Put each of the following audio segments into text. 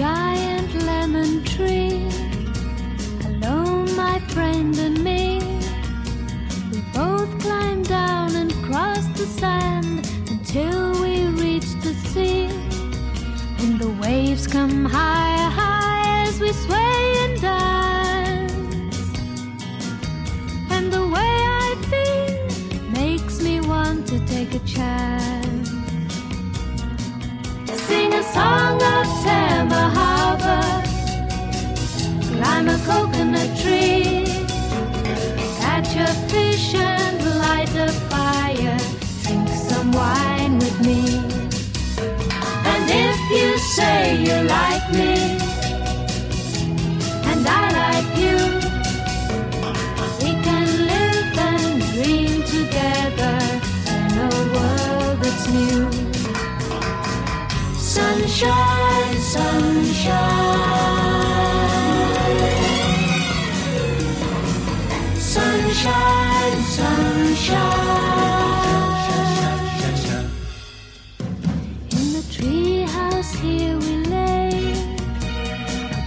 giant lemon tree. Hello, my friend and me. We both climbed down and crossed the sand until we reached the sea. And the waves come higher, high as we sway and dance. And the way I feel makes me want to take a chance. A fish and light a fire, drink some wine with me. And if you say you like me, and I like you, we can live and dream together in a world that's new. Sunshine, sunshine. Sunshine. In the treehouse here we lay,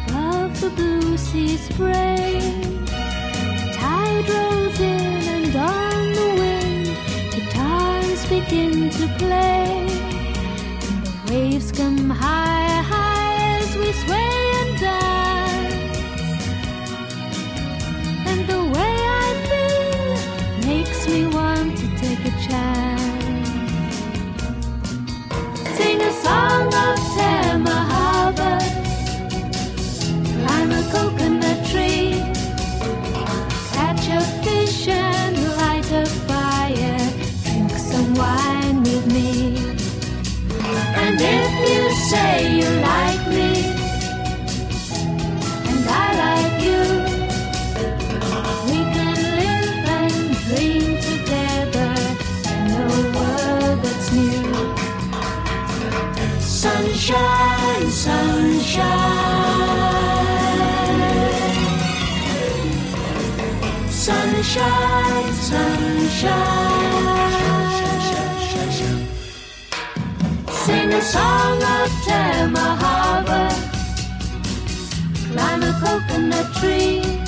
above the blue sea spray. Tide rolls in and on the wind, guitars begin to play. And the waves come high, high as we sway to sunshine. Sunshine, sunshine. Sing a song of Tama Harbor. Climb a coconut tree.